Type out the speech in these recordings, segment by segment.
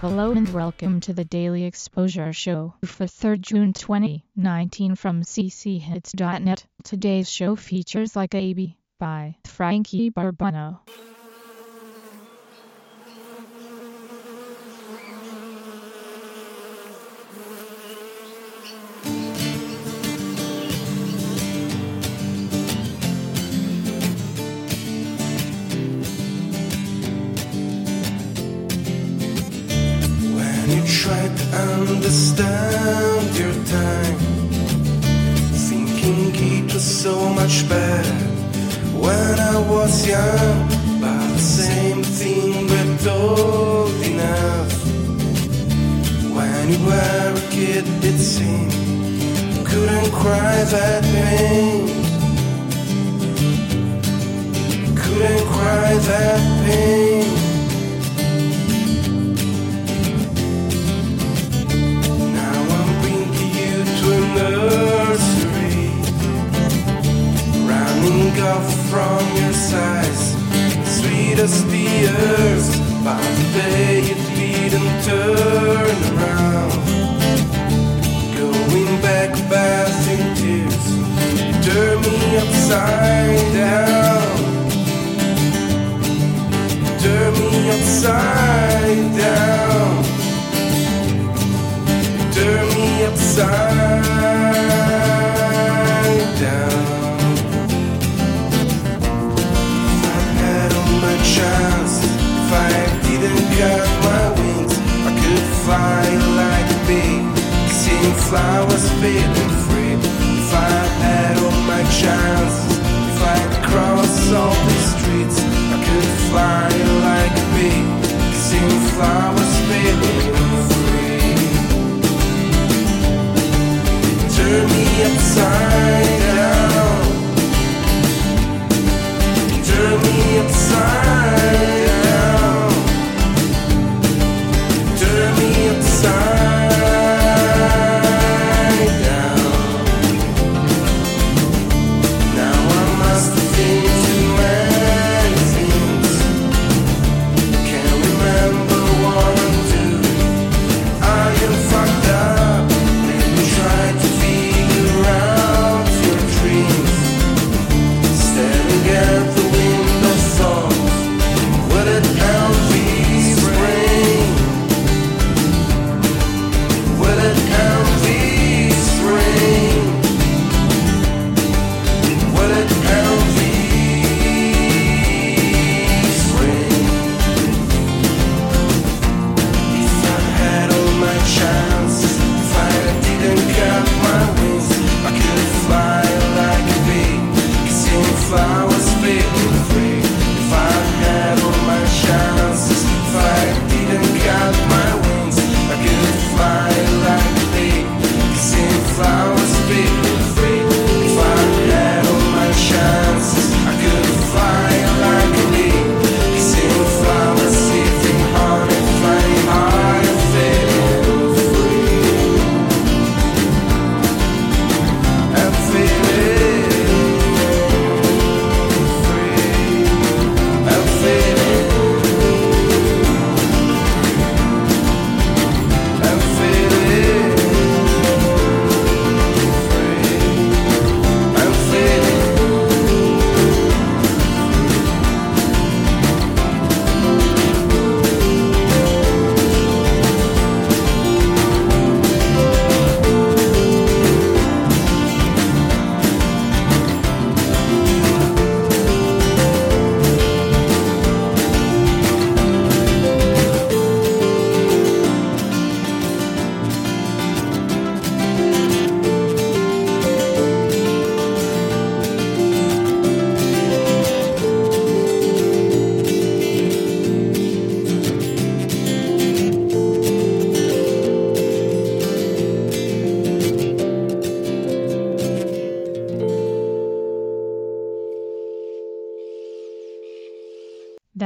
Hello and welcome to the Daily Exposure Show for 3rd June 2019 from cchits.net. Today's show features Like a Baby by Frankie Barbano. You try to understand your time, thinking it was so much better when I was young. But the same thing but old enough. When you were a kid, it seemed you couldn't cry that pain. Couldn't cry that pain. Upside down. Turn me upside down. I had all my chance, if I didn't cut my wings, I could fly like a bee, seeing flowers feeling Turn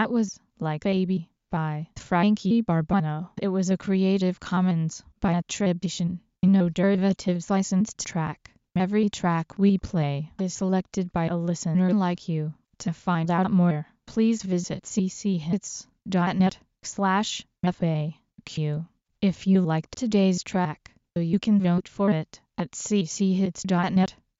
That was Like Baby by Frankie Barbano. It was a Creative Commons by attribution, no derivatives licensed track. Every track we play is selected by a listener like you. To find out more, please visit cchits.net slash FA. Q. If you liked today's track, you can vote for it at cchits.net